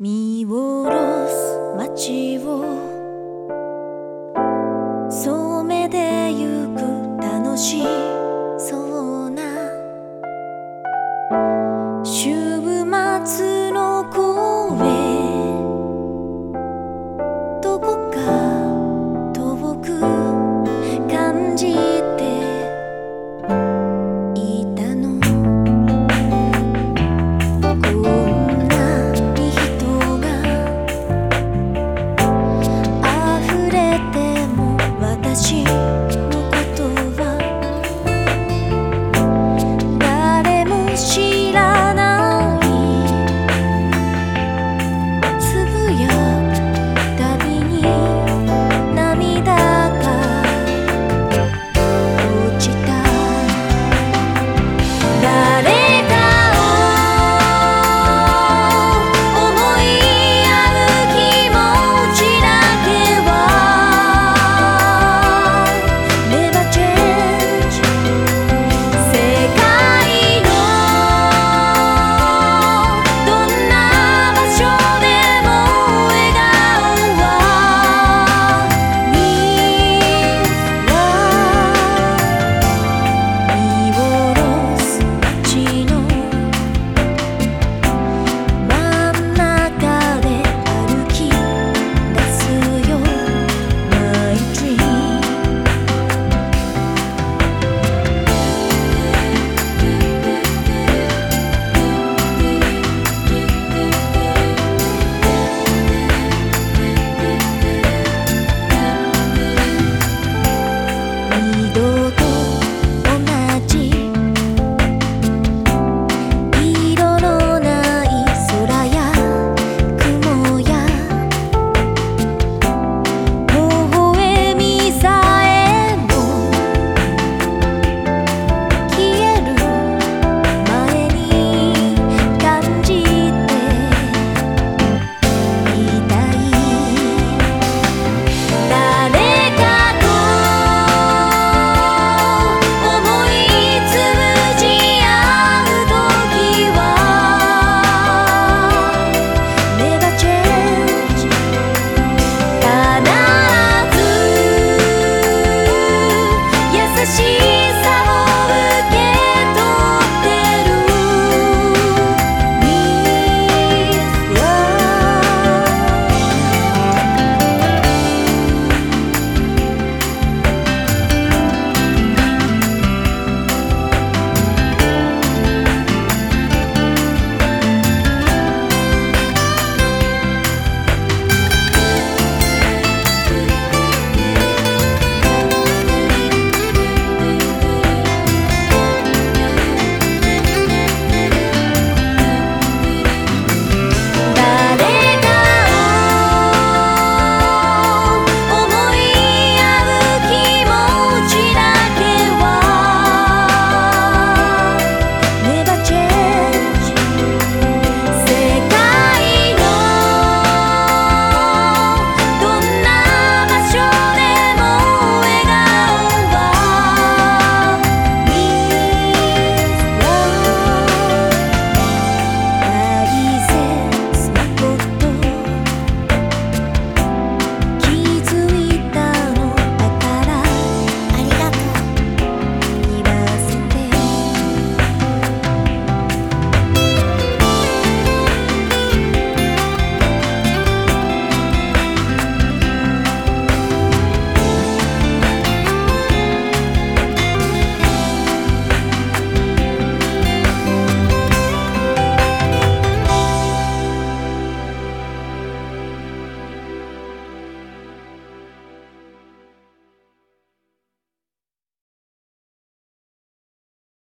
見下ろす街を。染めでゆく楽しい